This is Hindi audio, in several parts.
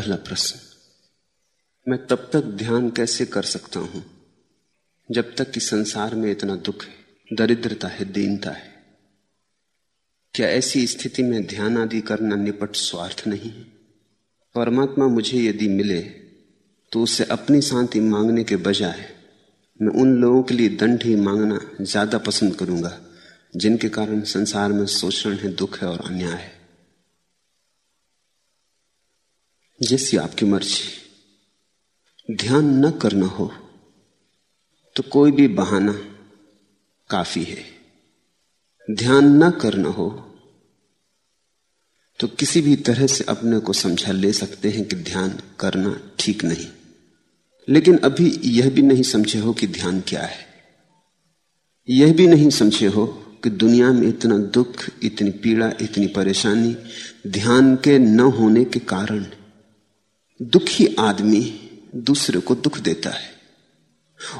पहला प्रश्न, मैं तब तक ध्यान कैसे कर सकता हूँ जब तक कि संसार में इतना दुख है, दरिद्रता है, दीनता है? क्या ऐसी स्थिति में ध्यान आदि करना निपट स्वार्थ नहीं है? परमात्मा मुझे यदि मिले तो उसे अपनी शांति मांगने के बजाय मैं उन लोगों के लिए दंड ही मांगना ज़्यादा पसंद करूँगा, जिनके कारण संसार में शोषण है, दुख है और अन्याय है। जैसी आपकी मर्ज़ी। ध्यान न करना हो तो कोई भी बहाना काफ़ी है। ध्यान न करना हो तो किसी भी तरह से अपने को समझा ले सकते हैं कि ध्यान करना ठीक नहीं। लेकिन अभी यह भी नहीं समझे हो कि ध्यान क्या है। यह भी नहीं समझे हो कि दुनिया में इतना दुख, इतनी पीड़ा, इतनी परेशानी ध्यान के न होने के कारण दुखी आदमी दूसरे को दुख देता है।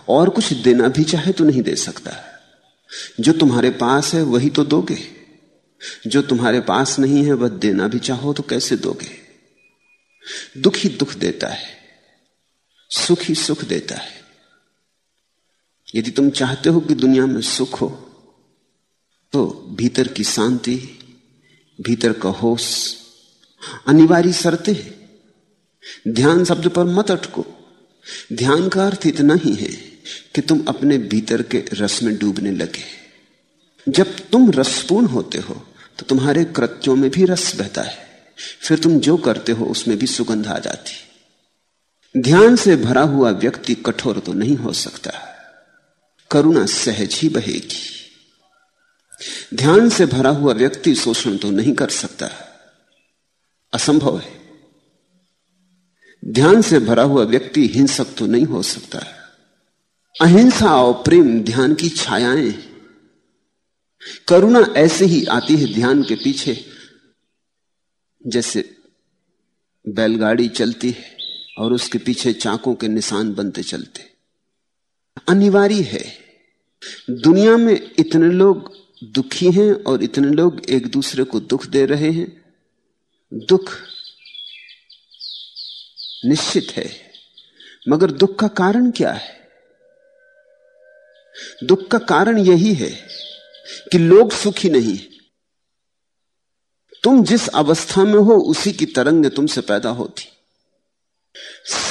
और कुछ देना भी चाहे तो नहीं दे सकता। जो तुम्हारे पास है, वही तो दोगे। जो तुम्हारे पास नहीं है, वह देना भी चाहो तो कैसे दोगे? दुखी दुख देता है, सुख सुख देता है। यदि तुम चाहते हो कि दुनिया में सुख हो तो भीतर की शांति, भीतर का होश, अनिवार्य शर्तें हैं। ध्यान शब्द पर मत अटको। ध्यान का अर्थ इतना ही है कि तुम अपने भीतर के रस में डूबने लगे। जब तुम रसपूर्ण होते हो तो तुम्हारे कृत्यों में भी रस बहता है। फिर तुम जो करते हो, उसमें भी सुगंध आ जाती। ध्यान से भरा हुआ व्यक्ति कठोर तो नहीं हो सकता। करुणा सहज ही बहेगी। ध्यान से भरा हुआ व्यक्ति शोषण तो नहीं कर सकता। असंभव है। ध्यान से भरा हुआ व्यक्ति हिंसक तो नहीं हो सकता अहिंसा और प्रेम ध्यान की छायाएँ करुणा ऐसे ही आती है ध्यान के पीछे, जैसे बैलगाड़ी चलती है और उसके पीछे चाकों के निशान बनते चलते। अनिवार्य है। दुनिया में इतने लोग दुखी हैं और इतने लोग एक दूसरे को दुख दे रहे हैं। दुख निश्चित है। मगर दुख का कारण क्या है? दुख का कारण यही है कि लोग सुखी नहीं तुम जिस अवस्था में हो, उसी की तरंग तुमसे पैदा होती।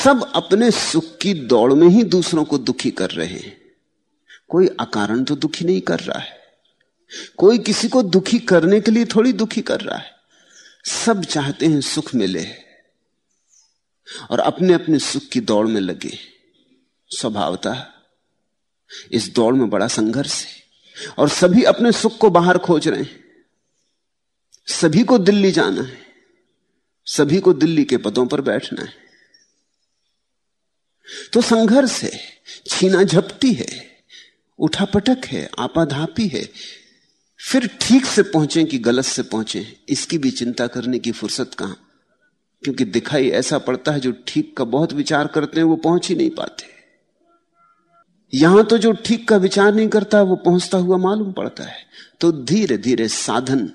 सब अपने सुख की दौड़ में ही दूसरों को दुखी कर रहे हैं। कोई अकारण तो दुखी नहीं कर रहा है। कोई किसी को दुखी करने के लिए थोड़ी दुखी कर रहा है। सब चाहते हैं सुख मिले। और अपने अपने सुख की दौड़ में लगे। स्वभावता इस दौड़ में बड़ा संघर्ष है। और सभी अपने सुख को बाहर खोज रहे हैं। सभी को दिल्ली जाना है। सभी को दिल्ली के पदों पर बैठना है। तो संघर्ष है, छीना झपटी है, उठापटक है, आपाधापी है। फिर ठीक से पहुँचे कि गलत से पहुँचे, इसकी भी चिंता करने की फुर्सत कहाँ? क्योंकि दिखाई ऐसा पड़ता है जो ठीक का बहुत विचार करते हैं, वो पहुँच ही नहीं पाते। यहाँ तो जो ठीक का विचार नहीं करता, वो पहुँचता हुआ मालूम पड़ता है। तो धीरे धीरे साधन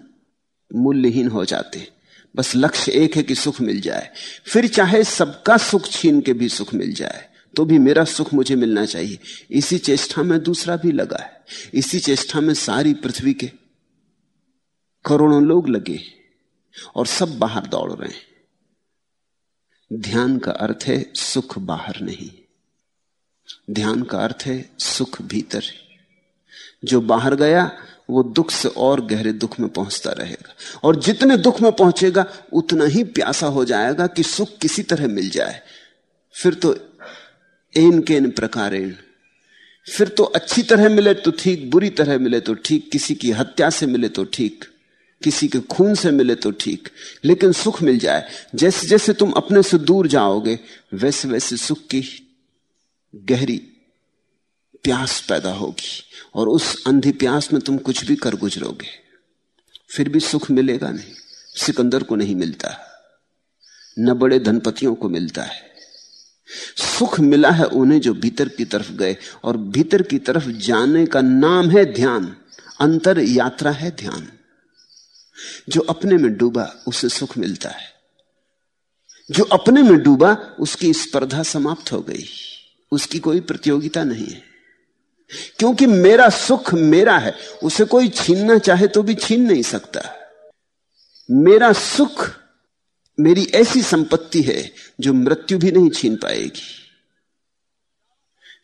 मूल्यहीन हो जाते बस लक्ष्य एक है कि सुख मिल जाए। फिर चाहे सबका सुख छीन के भी सुख मिल जाए तो भी मेरा सुख मुझे मिलना चाहिए। इसी चेष्टा में दूसरा भी लगा है। इसी चेष्टा में सारी पृथ्वी के करोड़ों लोग लगे और सब बाहर दौड़ रहे हैं। ध्यान का अर्थ है सुख बाहर नहीं। ध्यान का अर्थ है सुख भीतर जो बाहर गया, वो दुख से और गहरे दुख में पहुँचता रहेगा। और जितने दुख में पहुंचेगा, उतना ही प्यासा हो जाएगा कि सुख किसी तरह मिल जाए। फिर तो एन के इन प्रकार फिर तो अच्छी तरह मिले तो ठीक, बुरी तरह मिले तो ठीक, किसी की हत्या से मिले तो ठीक। किसी के खून से मिले तो ठीक, लेकिन सुख मिल जाए। जैसे जैसे तुम अपने से दूर जाओगे, वैसे वैसे सुख की गहरी प्यास पैदा होगी और उस अंधी प्यास में तुम कुछ भी कर गुजरोगे। फिर भी सुख मिलेगा नहीं। सिकंदर को नहीं मिलता। न बड़े धनपतियों को मिलता है। सुख मिला है उन्हें जो भीतर की तरफ़ गए और भीतर की तरफ़ जाने का नाम है ध्यान। अंतर यात्रा है ध्यान। जो अपने में डूबा, उसे सुख मिलता है। जो अपने में डूबा, उसकी स्पर्धा समाप्त हो गई। उसकी कोई प्रतियोगिता नहीं है। क्योंकि मेरा सुख मेरा है, उसे कोई छीनना चाहे तो भी छीन नहीं सकता। मेरा सुख, मेरी ऐसी संपत्ति है जो मृत्यु भी नहीं छीन पाएगी।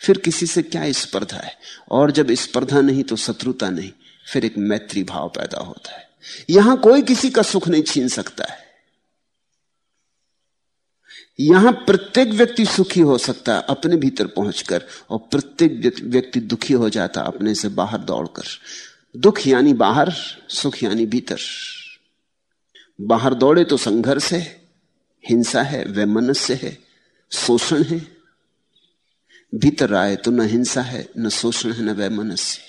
फिर किसी से क्या स्पर्धा है? और जब स्पर्धा नहीं तो शत्रुता नहीं, फिर एक मैत्री भाव पैदा होता है। यहाँ कोई किसी का सुख नहीं छीन सकता है। यहाँ प्रत्येक व्यक्ति सुखी हो सकता है अपने भीतर पहुंचकर, और प्रत्येक व्यक्ति दुखी हो जाता अपने से बाहर दौड़कर। दुख यानी बाहर, सुख यानी भीतर। बाहर दौड़े तो संघर्ष है, हिंसा है वैमनस्य है, शोषण है। भीतर आए तो न हिंसा है, न शोषण है, न वैमनस्य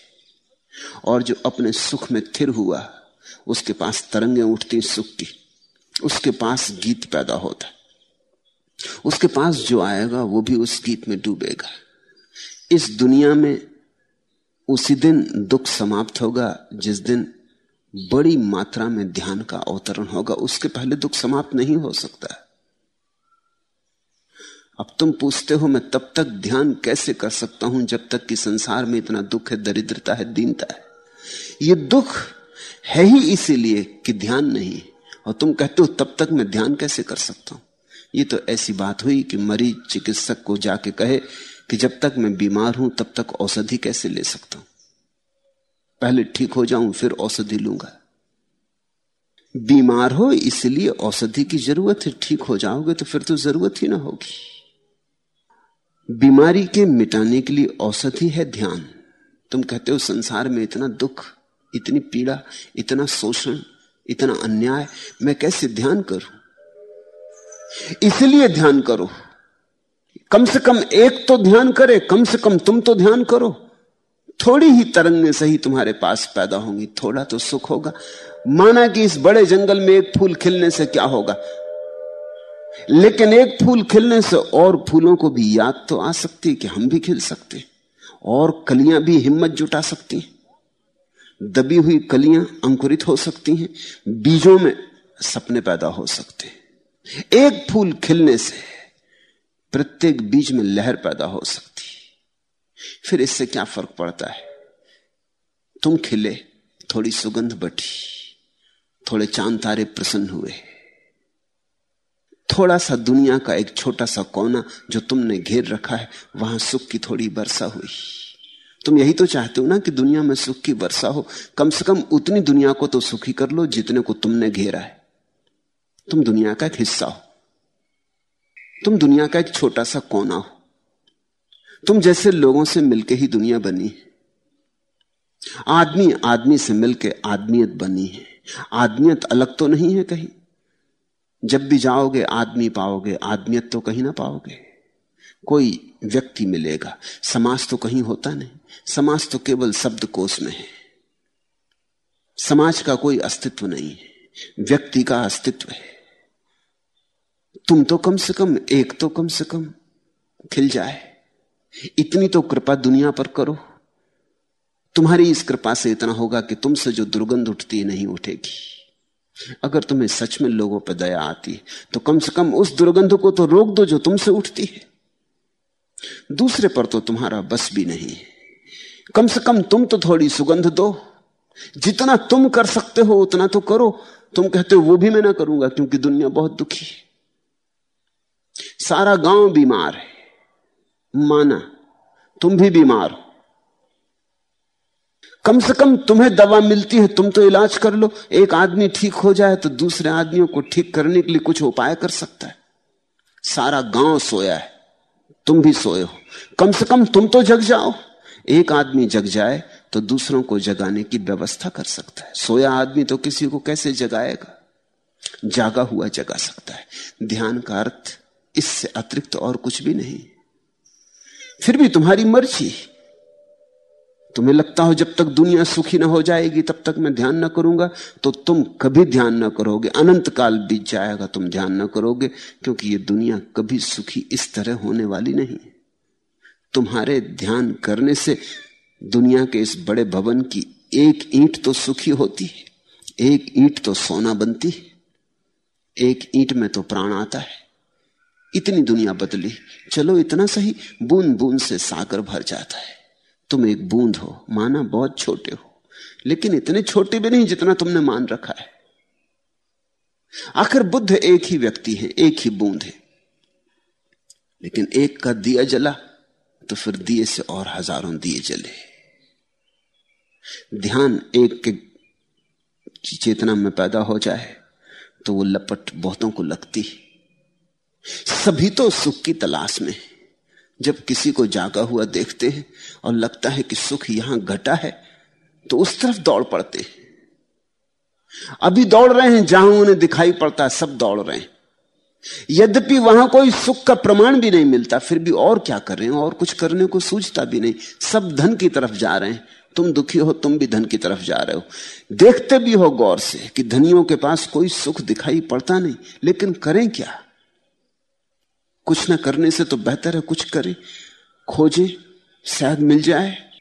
और जो अपने सुख में थिर हुआ उसके पास तरंगे उठती सुख की उसके पास गीत पैदा होता। उसके पास जो आएगा, वो भी उस गीत में डूबेगा। इस दुनिया में उसी दिन दुख समाप्त होगा, जिस दिन बड़ी मात्रा में ध्यान का अवतरण होगा। उसके पहले दुख समाप्त नहीं हो सकता। अब तुम पूछते हो, मैं तब तक ध्यान कैसे कर सकता हूँ जब तक कि संसार में इतना दुख है, दरिद्रता है, दीनता है? ये दुख है ही इसीलिए कि ध्यान नहीं और तुम कहते हो, तब तक मैं ध्यान कैसे कर सकता हूँ? ये तो ऐसी बात हुई कि मरीज़ चिकित्सक को जाके कहे कि जब तक मैं बीमार हूँ, तब तक औषधि कैसे ले सकता हूँ? पहले ठीक हो जाऊँ, फिर औषधि लूँगा। बीमार हो इसलिए औषधि की ज़रूरत है। ठीक हो जाओगे तो फिर तो ज़रूरत ही ना होगी। बीमारी के मिटाने के लिए औषधि है ध्यान। तुम कहते हो, संसार में इतना दुख इतनी पीड़ा, इतना शोषण, इतना अन्याय, मैं कैसे ध्यान करूँ? इसलिए ध्यान करो। कम से कम एक तो ध्यान करे, कम से कम तुम तो ध्यान करो। थोड़ी ही तरंगें सही तुम्हारे पास पैदा होंगी, थोड़ा तो सुख होगा। माना कि इस बड़े जंगल में एक फूल खिलने से क्या होगा? लेकिन एक फूल खिलने से और फूलों को भी याद तो आ सकती है कि हम भी खिल सकते और कलियाँ भी हिम्मत जुटा सकती हैं। दबी हुई कलियाँ अंकुरित हो सकती हैं, बीजों में सपने पैदा हो सकते हैं। एक फूल खिलने से प्रत्येक बीज में लहर पैदा हो सकती है। फिर इससे क्या फ़र्क पड़ता है? तुम खिले, थोड़ी सुगंध बटी, थोड़े चाँद तारे प्रसन्न हुए। थोड़ा सा दुनिया का एक छोटा सा कोना जो तुमने घेर रखा है, वहाँ सुख की थोड़ी वर्षा हुई। तुम यही तो चाहते हो ना कि दुनिया में सुख की वर्षा हो। कम से कम उतनी दुनिया को तो सुखी कर लो जितने को तुमने घेरा है। तुम दुनिया का एक हिस्सा हो। तुम दुनिया का एक छोटा सा कोना हो। तुम जैसे लोगों से मिलके ही दुनिया बनी है। आदमी आदमी से मिलके आदमियत बनी है। आदमियत अलग तो नहीं है कहीं। जब भी जाओगे आदमी पाओगे, आदमियत तो कहीं ना पाओगे। कोई व्यक्ति मिलेगा। समाज तो कहीं होता नहीं। समाज तो केवल शब्द कोश में है। समाज का कोई अस्तित्व नहीं है। व्यक्ति का अस्तित्व है। तुम तो कम से कम, एक तो कम से कम खिल जाए। इतनी तो कृपा दुनिया पर करो। तुम्हारी इस कृपा से इतना होगा कि तुमसे जो दुर्गंध उठती है नहीं उठेगी। अगर तुम्हें सच में लोगों पर दया आती है तो कम से कम उस दुर्गंध को तो रोक दो जो तुमसे उठती है। दूसरे पर तो तुम्हारा बस भी नहीं कम से कम तुम तो थोड़ी सुगंध दो। जितना तुम कर सकते हो, उतना तो करो। तुम कहते हो, वो भी मैं ना करूँगा, क्योंकि दुनिया बहुत दुखी है। सारा गाँव बीमार है। माना, तुम भी बीमार हो। कम से कम तुम्हें दवा मिलती है, तुम तो इलाज कर लो। एक आदमी ठीक हो जाए तो दूसरे आदमियों को ठीक करने के लिए कुछ उपाय कर सकता है। सारा गाँव सोया है। तुम भी सोए हो। कम से कम तुम तो जग जाओ। एक आदमी जग जाए तो दूसरों को जगाने की व्यवस्था कर सकता है। सोया आदमी तो किसी को कैसे जगाएगा? जागा हुआ जगा सकता है। ध्यान का अर्थ इससे अतिरिक्त और कुछ भी नहीं। फिर भी तुम्हारी मर्ज़ी। तुम्हें लगता हो जब तक दुनिया सुखी ना हो जाएगी, तब तक मैं ध्यान ना करूँगा तो तुम कभी ध्यान ना करोगे। अनंत काल बीत जाएगा, तुम ध्यान ना करोगे, क्योंकि ये दुनिया कभी सुखी इस तरह होने वाली नहीं। तुम्हारे ध्यान करने से दुनिया के इस बड़े भवन की एक ईंट तो सुखी होती है, एक ईंट तो सोना बनती है, एक ईंट में तो प्राण आता है। इतनी दुनिया बदली, चलो इतना सही बूंद बूंद से सागर भर जाता है। तुम एक बूंद हो, माना बहुत छोटे हो। लेकिन इतने छोटे भी नहीं जितना तुमने मान रखा है। आखिर बुद्ध एक ही व्यक्ति है, एक ही बूंद है। लेकिन एक का दिया जला तो फिर दिए से और हज़ारों दिए जले। ध्यान एक के चेतना में पैदा हो जाए तो वो लपट बहुतों को लगती सभी तो सुख की तलाश में जब किसी को जागा हुआ देखते हैं और लगता है कि सुख यहाँ घटा है तो उस तरफ़ दौड़ पड़ते हैं। अभी दौड़ रहे हैं, जहाँ उन्हें दिखाई पड़ता है, सब दौड़ रहे हैं। यद्यपि वहाँ कोई सुख का प्रमाण भी नहीं मिलता, फिर भी और क्या कर रहे हैं? और कुछ करने को सूझता भी नहीं। सब धन की तरफ़ जा रहे हैं। तुम दुखी हो, तुम भी धन की तरफ़ जा रहे हो। देखते भी हो गौर से कि धनियों के पास कोई सुख दिखाई पड़ता नहीं, लेकिन करें क्या? कुछ ना करने से तो बेहतर है कुछ करें। खोजें, शायद मिल जाए।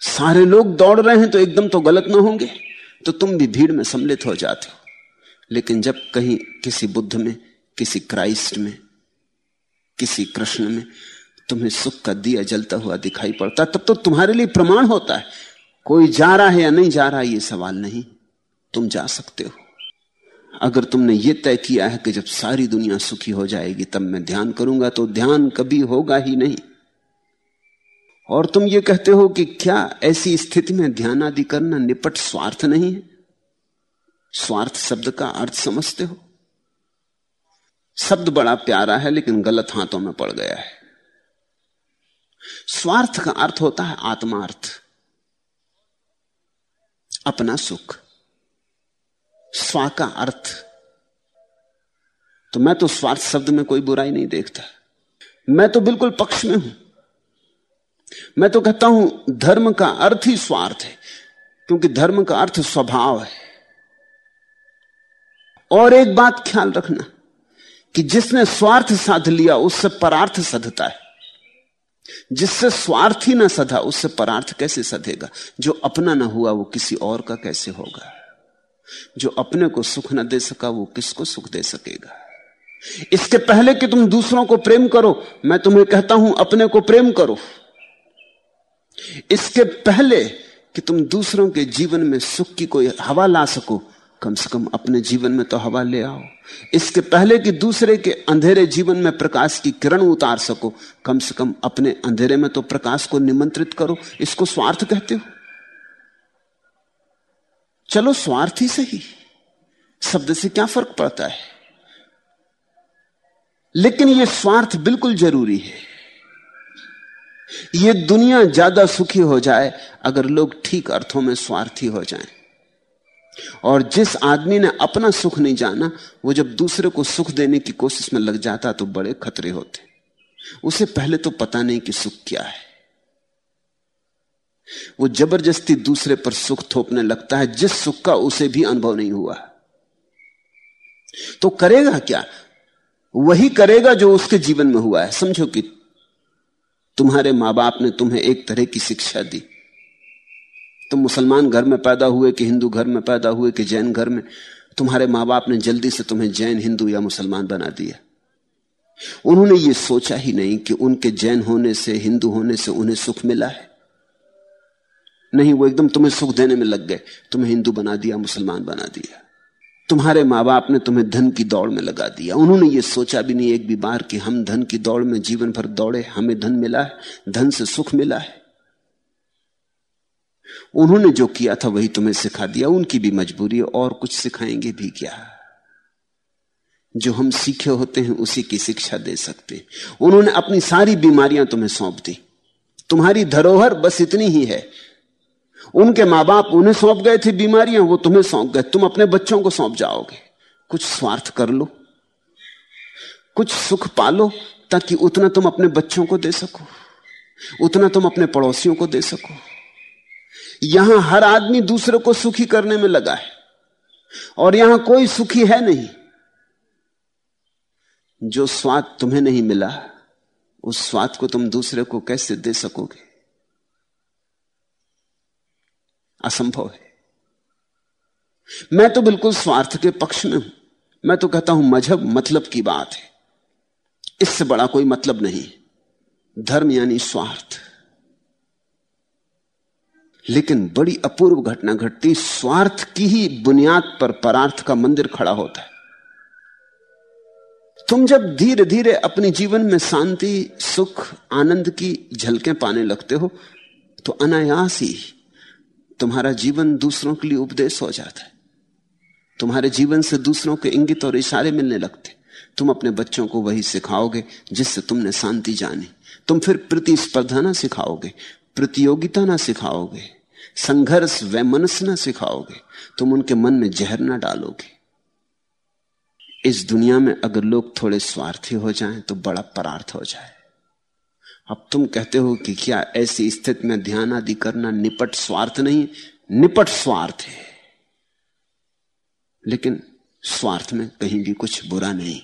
सारे लोग दौड़ रहे हैं तो एकदम तो गलत ना होंगे। तो तुम भी भीड़ में सम्मिलित हो जाते हो। लेकिन जब कहीं किसी बुद्ध में, किसी क्राइस्ट में, किसी कृष्ण में तुम्हें सुख का दिया जलता हुआ दिखाई पड़ता, तब तो तुम्हारे लिए प्रमाण होता है। कोई जा रहा है या नहीं जा रहा है ये सवाल नहीं। तुम जा सकते हो। अगर तुमने ये तय किया है कि जब सारी दुनिया सुखी हो जाएगी, तब मैं ध्यान करूँगा तो ध्यान कभी होगा ही नहीं। और तुम ये कहते हो कि क्या ऐसी स्थिति में ध्यान आदि करना निपट स्वार्थ नहीं है? स्वार्थ शब्द का अर्थ समझते हो? शब्द बड़ा प्यारा है, लेकिन गलत हाथों में पड़ गया है। स्वार्थ का अर्थ होता है आत्मार्थ। अपना सुख। स्वा का अर्थ। तो मैं तो स्वार्थ शब्द में कोई बुराई नहीं देखता। मैं तो बिल्कुल पक्ष में हूँ। मैं तो कहता हूँ, धर्म का अर्थ ही स्वार्थ है, क्योंकि धर्म का अर्थ स्वभाव है। और एक बात ख्याल रखना, कि जिसने स्वार्थ साध लिया, उससे परार्थ सधता है। जिससे स्वार्थ ही ना सधा, उससे परार्थ कैसे सधेगा? जो अपना ना हुआ, वो किसी और का कैसे होगा? जो अपने को सुख न दे सका, वो किसको सुख दे सकेगा? इसके पहले कि तुम दूसरों को प्रेम करो, मैं तुम्हें कहता हूँ, अपने को प्रेम करो। इसके पहले कि तुम दूसरों के जीवन में सुख की कोई हवा ला सको, कम से कम अपने जीवन में तो हवा ले आओ। इसके पहले कि दूसरे के अंधेरे जीवन में प्रकाश की किरण उतार सको, कम से कम अपने अंधेरे में तो प्रकाश को निमंत्रित करो। इसको स्वार्थ कहते हो? चलो स्वार्थ सही शब्द से क्या फ़र्क पड़ता है? लेकिन यह स्वार्थ बिल्कुल ज़रूरी है। यह दुनिया ज़्यादा सुखी हो जाए अगर लोग ठीक अर्थों में स्वार्थी हो जाएँ। और जिस आदमी ने अपना सुख नहीं जाना, वो जब दूसरे को सुख देने की कोशिश में लग जाता तो बड़े खतरे होते। उसे पहले तो पता नहीं कि सुख क्या है। वो ज़बरदस्ती दूसरे पर सुख थोपने लगता है। जिस सुख का उसे भी अनुभव नहीं हुआ। तो करेगा क्या? वही करेगा जो उसके जीवन में हुआ है। समझो कि तुम्हारे माँ बाप ने तुम्हें एक तरह की शिक्षा दी। तुम मुसलमान घर में पैदा हुए कि हिंदू घर में पैदा हुए कि जैन घर में, तुम्हारे माँ बाप ने जल्दी से तुम्हें जैन, हिंदू या मुसलमान बना दिया। उन्होंने ये सोचा ही नहीं कि उनके जैन होने से, हिंदू होने से उन्हें सुख मिला है। नहीं, वो एकदम तुम्हें सुख देने में लग गए। तुम्हें हिंदू बना दिया, मुसलमान बना दिया। तुम्हारे माँ बाप ने तुम्हें धन की दौड़ में लगा दिया। उन्होंने ये सोचा भी नहीं एक भी बार कि हम धन की दौड़ में जीवन भर दौड़े, हमें धन मिला है, धन से सुख मिला है। उन्होंने जो किया था वही तुम्हें सिखा दिया, उनकी भी मजबूरी और कुछ सिखाएँगे भी क्या? जो हम सीखे होते हैं, उसी की शिक्षा दे सकते उन्होंने अपनी सारी बीमारियाँ तुम्हें सौंप दी। तुम्हारी धरोहर बस इतनी ही है। उनके माँ बाप उन्हें सौंप गए थे बीमारियाँ, वो तुम्हें सौंप गए। तुम अपने बच्चों को सौंप जाओगे। कुछ स्वार्थ कर लो। कुछ सुख पालो ताकि उतना तुम अपने बच्चों को दे सको। उतना तुम अपने पड़ोसियों को दे सको। यहाँ हर आदमी दूसरे को सुखी करने में लगा है। और यहाँ कोई सुखी है नहीं। जो स्वाद तुम्हें नहीं मिला, उस स्वाद को तुम दूसरे को कैसे दे सकोगे? असंभव है। मैं तो बिल्कुल स्वार्थ के पक्ष में हूँ। मैं तो कहता हूँ, मज़हब मतलब की बात है। इससे बड़ा कोई मतलब नहीं। धर्म यानी स्वार्थ। लेकिन बड़ी अपूर्व घटना घटती, स्वार्थ की ही बुनियाद पर परार्थ का मंदिर खड़ा होता है। तुम जब धीरे धीरे अपने जीवन में शांति, सुख, आनंद की झलकें पाने लगते हो तो अनायास ही तुम्हारा जीवन दूसरों के लिए उपदेश हो जाता है। तुम्हारे जीवन से दूसरों के इंगित और इशारे मिलने लगते तुम अपने बच्चों को वही सिखाओगे जिससे तुमने शांति जानी। तुम फिर प्रतिस्पर्धा ना सिखाओगे, प्रतियोगिता ना सिखाओगे, संघर्ष वैमनस ना सिखाओगे। तुम उनके मन में जहर ना डालोगे। इस दुनिया में अगर लोग थोड़े स्वार्थी हो जाएँ तो बड़ा परार्थ हो जाए। अब तुम कहते हो कि क्या ऐसी स्थिति में ध्यान आदि करना निपट स्वार्थ नहीं निपट स्वार्थ है। लेकिन स्वार्थ में कहीं भी कुछ बुरा नहीं।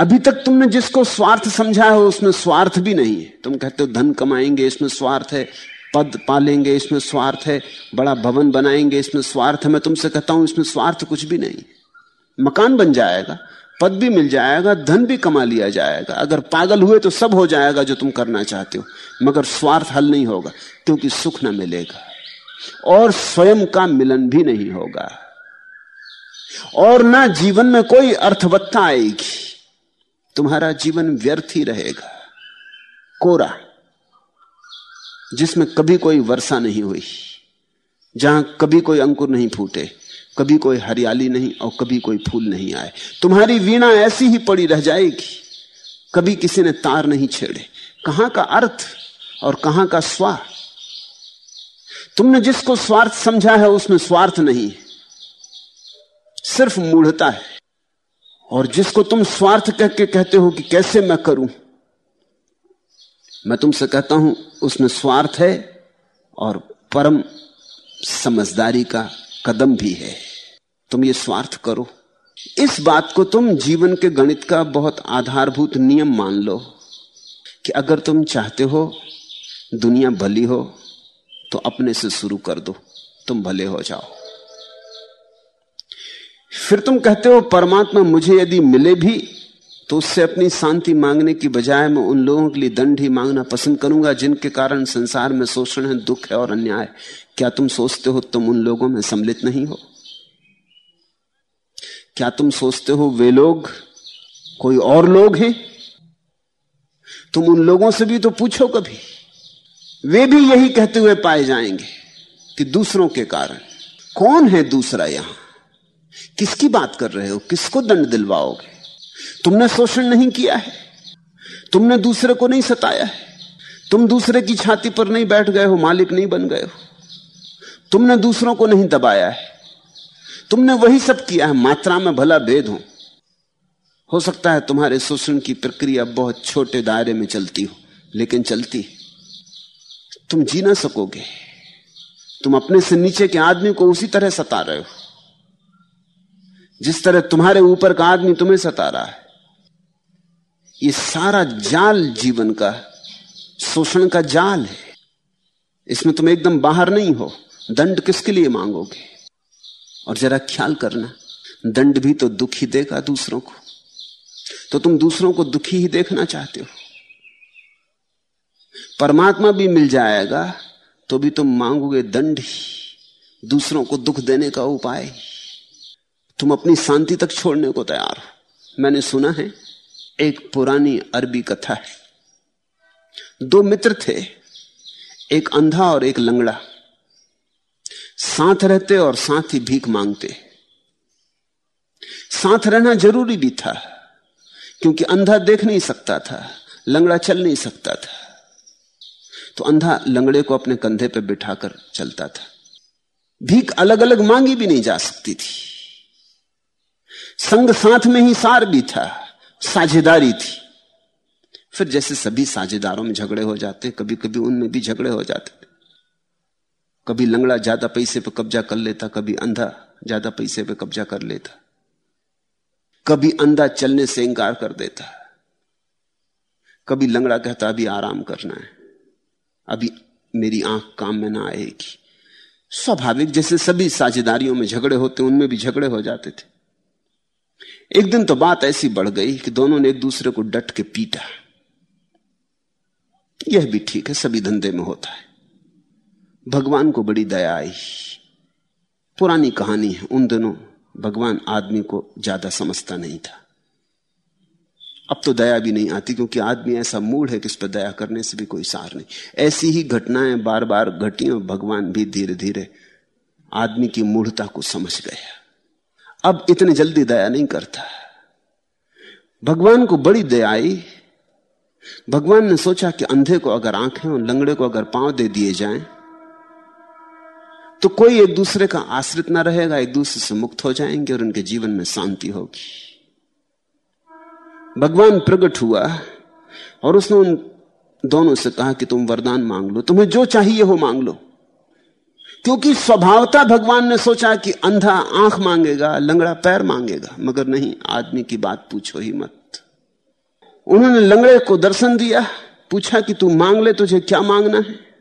अभी तक तुमने जिसको स्वार्थ समझा है, उसमें स्वार्थ भी नहीं है। तुम कहते हो धन कमाएँगे, इसमें स्वार्थ है। पद पालेंगे, इसमें स्वार्थ है। बड़ा भवन बनाएँगे, इसमें स्वार्थ है। मैं तुमसे कहता हूँ, इसमें स्वार्थ कुछ भी नहीं मकान बन जाएगा। पद भी मिल जाएगा, धन भी कमा लिया जाएगा। अगर पागल हुए तो सब हो जाएगा जो तुम करना चाहते हो। मगर स्वार्थ हल नहीं होगा, क्योंकि सुख ना मिलेगा। और स्वयं का मिलन भी नहीं होगा। और ना जीवन में कोई अर्थवत्ता आएगी। तुम्हारा जीवन व्यर्थ ही रहेगा। कोरा, जिसमें कभी कोई वर्षा नहीं हुई, जहाँ कभी कोई अंकुर नहीं फूटे कभी कोई हरियाली नहीं और कभी कोई फूल नहीं आए। तुम्हारी वीणा ऐसी ही पड़ी रह जाएगी। कभी किसी ने तार नहीं छेड़े। कहाँ का अर्थ और कहाँ का स्वा तुमने जिसको स्वार्थ समझा है, उसमें स्वार्थ नहीं है। सिर्फ़ मूढ़ता है। और जिसको तुम स्वार्थ कह के कहते हो कि कैसे मैं करूँ? मैं तुमसे कहता हूँ, उसमें स्वार्थ है और परम समझदारी का कदम भी है। तुम ये स्वार्थ करो। इस बात को तुम जीवन के गणित का बहुत आधारभूत नियम मान लो कि अगर तुम चाहते हो दुनिया भली हो तो अपने से शुरू कर दो। तुम भले हो जाओ। फिर तुम कहते हो, परमात्मा मुझे यदि मिले भी तो उससे अपनी शांति मांगने की बजाय मैं उन लोगों के लिए दंड ही मांगना पसंद करूँगा, जिनके कारण संसार में शोषण है, दुख है और अन्याय। क्या तुम सोचते हो तुम उन लोगों में सम्मिलित नहीं हो? क्या तुम सोचते हो वे लोग कोई और लोग हैं? तुम उन लोगों से भी तो पूछो कभी। वे भी यही कहते हुए पाए जाएँगे कि दूसरों के कारण। कौन है दूसरा यहाँ? किसकी बात कर रहे हो? किसको दंड दिलवाओगे? तुमने शोषण नहीं किया है। तुमने दूसरे को नहीं सताया है। तुम दूसरे की छाती पर नहीं बैठ गए हो, मालिक नहीं बन गए हो। तुमने दूसरों को नहीं दबाया है। तुमने वही सब किया है, मात्रा में भला भेद हो। हो सकता है तुम्हारे शोषण की प्रक्रिया बहुत छोटे दायरे में चलती हो, लेकिन चलती तुम जी ना सकोगे। तुम अपने से नीचे के आदमी को उसी तरह सता रहे हो। जिस तरह तुम्हारे ऊपर का आदमी तुम्हें सता रहा है। ये सारा जाल जीवन का, शोषण का जाल है। इसमें तुम एकदम बाहर नहीं हो। दंड किसके लिए मांगोगे? और जरा ख्याल करना, दंड भी तो दुख ही देगा दूसरों को। तो तुम दूसरों को दुखी ही देखना चाहते हो। परमात्मा भी मिल जाएगा तो भी तुम मांगोगे दंड ही, दूसरों को दुख देने का उपाय तुम अपनी शांति तक छोड़ने को तैयार हो। मैंने सुना है, एक पुरानी अरबी कथा है। दो मित्र थे, एक अंधा और एक लंगड़ा। साथ रहते और साथ ही भीख मांगते। साथ रहना ज़रूरी भी था, क्योंकि अंधा देख नहीं सकता था, लंगड़ा चल नहीं सकता था। तो अंधा लंगड़े को अपने कंधे पर बिठाकर चलता था। भीख अलग अलग मांगी भी नहीं जा सकती थी। संग साथ में ही सार भी था, साझेदारी थी। फिर जैसे सभी साझेदारों में झगड़े हो जाते कभी कभी उनमें भी झगड़े हो जाते कभी लंगड़ा ज़्यादा पैसे पे कब्जा कर लेता, कभी अंधा ज़्यादा पैसे पे कब्जा कर लेता, कभी अंधा चलने से इंकार कर देता, कभी लंगड़ा कहता, अभी आराम करना है, अभी मेरी आँख काम में ना आएगी। स्वाभाविक जैसे सभी साझेदारियों में झगड़े होते, उनमें भी झगड़े हो जाते थे। एक दिन तो बात ऐसी बढ़ गई कि दोनों ने एक दूसरे को डट के पीटा। यह भी ठीक है, सभी धंधे में होता है। भगवान को बड़ी दया आई। पुरानी कहानी है, उन दिनों भगवान आदमी को ज़्यादा समझता नहीं था। अब तो दया भी नहीं आती, क्योंकि आदमी ऐसा मूड है कि इस पर दया करने से भी कोई सार नहीं। ऐसी ही घटनाएँ बार बार घटी और भगवान भी धीरे धीरे आदमी की मूढ़ता को समझ गया अब इतने जल्दी दया नहीं करता। भगवान को बड़ी दया आई। भगवान ने सोचा कि अंधे को अगर आँखें और लंगड़े को अगर पाँव दे दिए जाएँ तो कोई एक दूसरे का आश्रित ना रहेगा, एक दूसरे से मुक्त हो जाएँगे और उनके जीवन में शांति होगी। भगवान प्रकट हुआ और उसने उन दोनों से कहा कि तुम वरदान मांग लो, तुम्हें जो चाहिए हो मांग लो। क्योंकि स्वभावता भगवान ने सोचा कि अंधा आँख मांगेगा, लंगड़ा पैर मांगेगा, मगर नहीं, आदमी की बात पूछो ही मत। उन्होंने लंगड़े को दर्शन दिया, पूछा कि तू मांग ले, तुझे क्या मांगना है?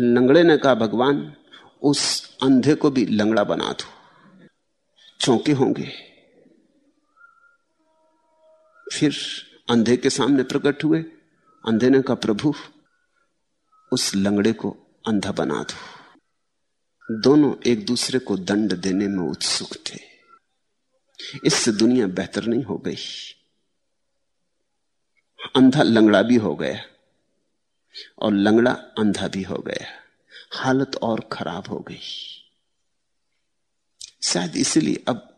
लंगड़े ने कहा, भगवान, उस अंधे को भी लंगड़ा बना दो। चौंके होंगे। फिर अंधे के सामने प्रकट हुए। अंधे ने कहा, प्रभु, उस लंगड़े को अंधा बना दो। दोनों एक दूसरे को दंड देने में उत्सुक थे। इससे दुनिया बेहतर नहीं हो गई। अंधा लंगड़ा भी हो गया। और लंगड़ा अंधा भी हो गया। हालत और खराब हो गई। शायद इसलिए अब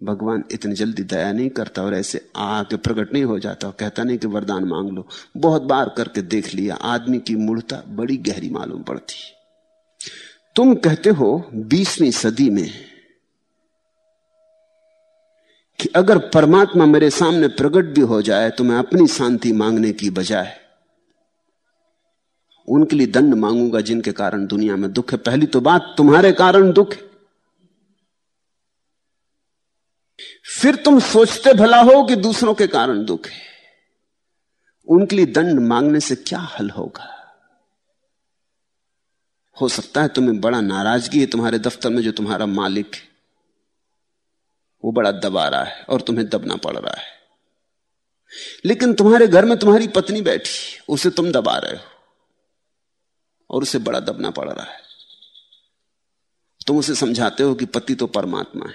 भगवान इतनी जल्दी दया नहीं करता और ऐसे आके प्रकट नहीं हो जाता और कहता नहीं कि वरदान मांग लो। बहुत बार करके देख लिया, आदमी की मूर्ता बड़ी गहरी मालूम पड़ती। तुम कहते हो बीसवीं सदी में कि अगर परमात्मा मेरे सामने प्रकट भी हो जाए तो मैं अपनी शांति मांगने की बजाय उनके लिए दंड मांगूँगा जिनके कारण दुनिया में दुख है। पहली तो बात, तुम्हारे कारण दुख है। फिर तुम सोचते भला हो कि दूसरों के कारण दुख है। उनके लिए दंड मांगने से क्या हल होगा? हो सकता है तुम्हें बड़ा नाराज़गी है तुम्हारे दफ्तर में जो तुम्हारा मालिक है। वो बड़ा दबा रहा है और तुम्हें दबना पड़ रहा है। लेकिन तुम्हारे घर में तुम्हारी पत्नी बैठी, उसे तुम दबा रहे हो। और उसे बड़ा दबना पड़ रहा है। तुम उसे समझाते हो कि पति तो परमात्मा है।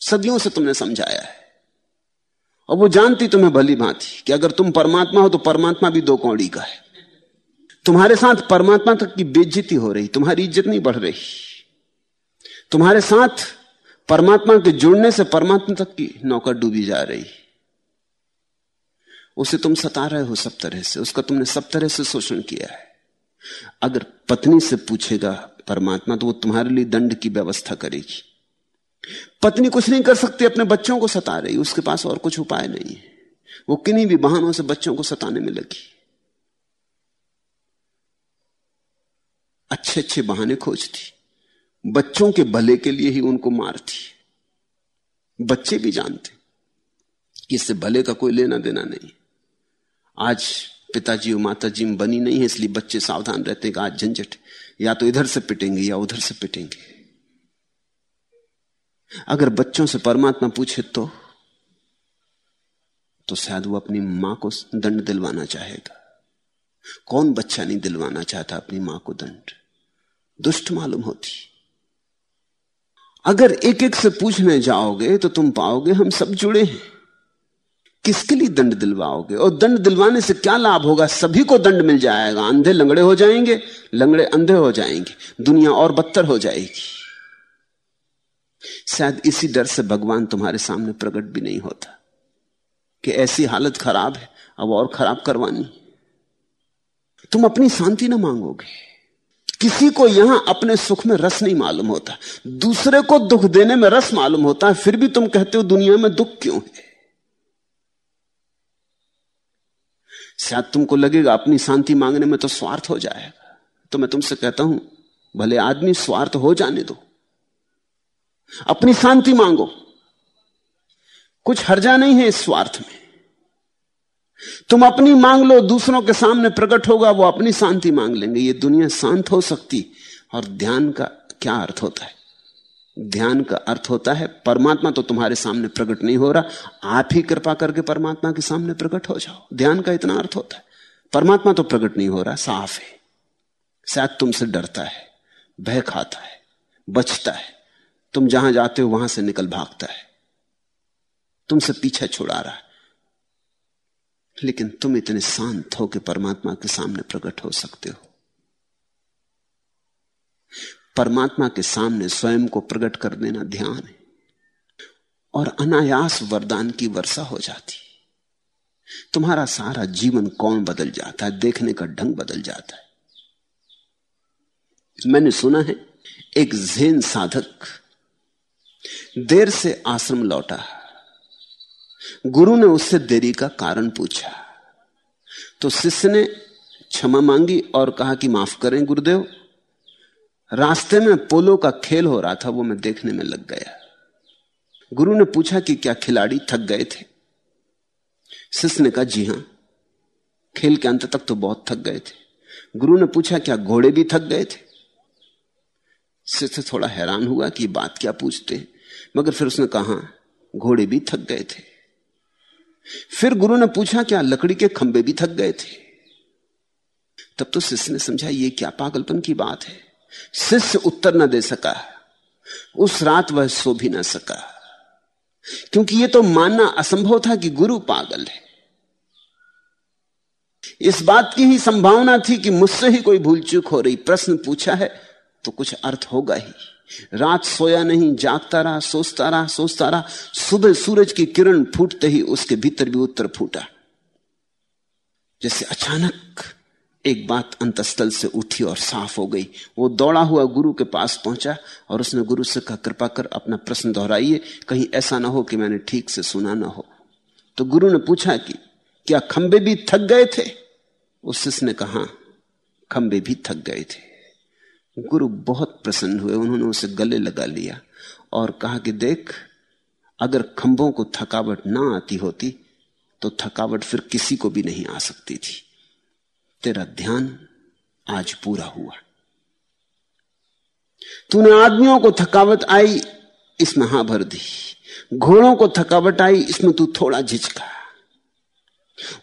सदियों से तुमने समझाया है। और वो जानती तुम्हें भली भांति कि अगर तुम परमात्मा हो तो परमात्मा भी दो कौड़ी का है। तुम्हारे साथ परमात्मा तक की बेज्जती हो रही, तुम्हारी इज़्ज़त नहीं बढ़ रही। तुम्हारे साथ परमात्मा के जुड़ने से परमात्मा तक की नौकर डूबी जा रही। उसे तुम सता रहे हो सब तरह से, उसका तुमने सब तरह से शोषण किया है। अगर पत्नी से पूछेगा परमात्मा तो वो तुम्हारे लिए दंड की व्यवस्था करेगी। पत्नी कुछ नहीं कर सकती, अपने बच्चों को सता रही उसके पास और कुछ उपाय नहीं है। वो किन्हीं भी बहानों से बच्चों को सताने में लगी। अच्छे अच्छे बहाने खोजती। बच्चों के भले के लिए ही उनको मारती। बच्चे भी जानते। कि इससे भले का कोई लेना देना नहीं। आज पिताजी और माता जी बनी नहीं है, इसलिए बच्चे सावधान रहते हैं आज झंझट या तो इधर से पिटेंगे या उधर से पिटेंगे। अगर बच्चों से परमात्मा पूछे तो तो शायद वो अपनी माँ को दंड दिलवाना चाहेगा। कौन बच्चा नहीं दिलवाना चाहता अपनी माँ को दंड? दुष्ट मालूम होती। अगर एक एक से पूछने जाओगे तो तुम पाओगे हम सब जुड़े हैं। किसके लिए दंड दिलवाओगे? और दंड दिलवाने से क्या लाभ होगा? सभी को दंड मिल जाएगा। अंधे लंगड़े हो जाएँगे, लंगड़े अंधे हो जाएँगे। दुनिया और बदतर हो जाएगी। शायद इसी डर से भगवान तुम्हारे सामने प्रकट भी नहीं होता कि ऐसी हालत खराब है, अब और खराब करवानी। तुम अपनी शांति ना मांगोगे। किसी को यहाँ अपने सुख में रस नहीं मालूम होता। दूसरे को दुख देने में रस मालूम होता है, फिर भी तुम कहते हो दुनिया में दुख क्यों है? शायद तुमको लगेगा, अपनी शांति मांगने में तो स्वार्थ हो जाएगा। तो मैं तुमसे कहता हूँ, भले आदमी स्वार्थ हो जाने दो, अपनी शांति मांगो। कुछ हर्जा नहीं है इस स्वार्थ में। तुम अपनी मांग लो, दूसरों के सामने प्रकट होगा, वो अपनी शांति मांग लेंगे। ये दुनिया शांत हो सकती और ध्यान का क्या अर्थ होता है? ध्यान का अर्थ होता है, परमात्मा तो तुम्हारे सामने प्रकट नहीं हो रहा, आप ही कृपा करके परमात्मा के सामने प्रकट हो जाओ। ध्यान का इतना अर्थ होता है। परमात्मा तो प्रकट नहीं हो रहा, साफ़ है। शायद तुमसे डरता है, भय खाता है, बचता है। तुम जहाँ जाते हो, वहाँ से निकल भागता है। तुमसे पीछा छुड़ा रहा है। लेकिन तुम इतने शांत हो कि परमात्मा के सामने प्रकट हो सकते हो। परमात्मा के सामने स्वयं को प्रकट कर देना ध्यान है और अनायास वरदान की वर्षा हो जाती तुम्हारा सारा जीवन कौन बदल जाता है? देखने का ढंग बदल जाता है। मैंने सुना है, एक जैन साधक देर से आश्रम लौटा। गुरु ने उससे देरी का कारण पूछा। तो शिष्य ने क्षमा मांगी और कहा कि माफ़ करें, गुरुदेव। रास्ते में पोलो का खेल हो रहा था, वो मैं देखने में लग गया। गुरु ने पूछा कि क्या खिलाड़ी थक गए थे? शिष्य ने कहा, जी हाँ, खेल के अंत तक तो बहुत थक गए थे। गुरु ने पूछा, क्या घोड़े भी थक गए थे? शिष्य थोड़ा हैरान हुआ कि बात क्या पूछते मगर फिर उसने कहा घोड़े भी थक गए थे। फिर गुरु ने पूछा, क्या लकड़ी के खंबे भी थक गए थे? तब तो शिष्य ने समझा, ये क्या पागलपन की बात है? शिष्य उत्तर न दे सका। उस रात वह सो भी ना सका। क्योंकि यह तो मानना असंभव था कि गुरु पागल है। इस बात की ही संभावना थी कि मुझसे ही कोई भूल चूक हो रही। प्रश्न पूछा है तो कुछ अर्थ होगा ही। रात सोया नहीं, जागता रहा, सोचता रहा सोचता रहा। सुबह सूरज की किरण फूटते ही उसके भीतर भी उत्तर फूटा। जैसे अचानक एक बात अंतस्थल से उठी और साफ़ हो गई। वो दौड़ा हुआ गुरु के पास पहुँचा और उसने गुरु से कहा, कृपा कर अपना प्रश्न दोहराइए। कहीं ऐसा ना हो कि मैंने ठीक से सुना ना हो। तो गुरु ने पूछा कि, क्या खंबे भी थक गए थे? उस शिष्य ने कहा खंबे भी थक गए थे। गुरु बहुत प्रसन्न हुए। उन्होंने उसे गले लगा लिया और कहा कि, देख, अगर खंभों को थकावट ना आती होती तो थकावट फिर किसी को भी नहीं आ सकती थी। तेरा ध्यान आज पूरा हुआ। तूने आदमियों को थकावट आई इसमें हाँ भर दी। घोड़ों को थकावट आई, इसमें तू थोड़ा झिझका।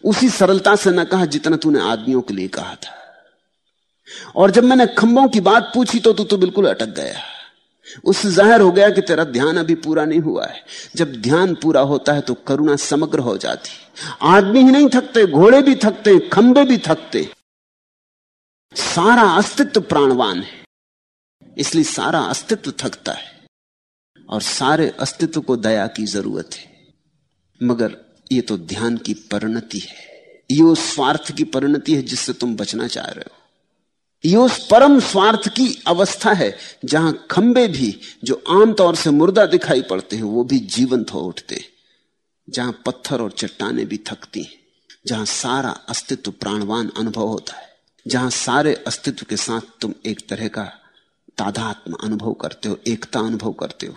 उसी सरलता से न कहा जितना तूने आदमियों के लिए कहा था। और जब मैंने खंभों की बात पूछी तो तू तो बिल्कुल अटक गया। उससे ज़ाहिर हो गया कि तेरा ध्यान अभी पूरा नहीं हुआ है। जब ध्यान पूरा होता है तो करुणा समग्र हो जाती आदमी ही नहीं थकते, घोड़े भी थकते, खंबे भी थकते। सारा अस्तित्व प्राणवान है। इसलिए सारा अस्तित्व थकता है और सारे अस्तित्व को दया की ज़रूरत है। मगर ये तो ध्यान की परिणति है। ये उस स्वार्थ की परिणति है जिससे तुम बचना चाह रहे हो। ये उस परम स्वार्थ की अवस्था है, जहाँ खंबे भी जो आमतौर से मुर्दा दिखाई पड़ते हैं, वो भी जीवंत हो उठते हैं। जहाँ पत्थर और चट्टाने भी थकती हैं, जहाँ सारा अस्तित्व प्राणवान अनुभव होता है, जहाँ सारे अस्तित्व के साथ तुम एक तरह का तादात्म अनुभव करते हो, एकता अनुभव करते हो।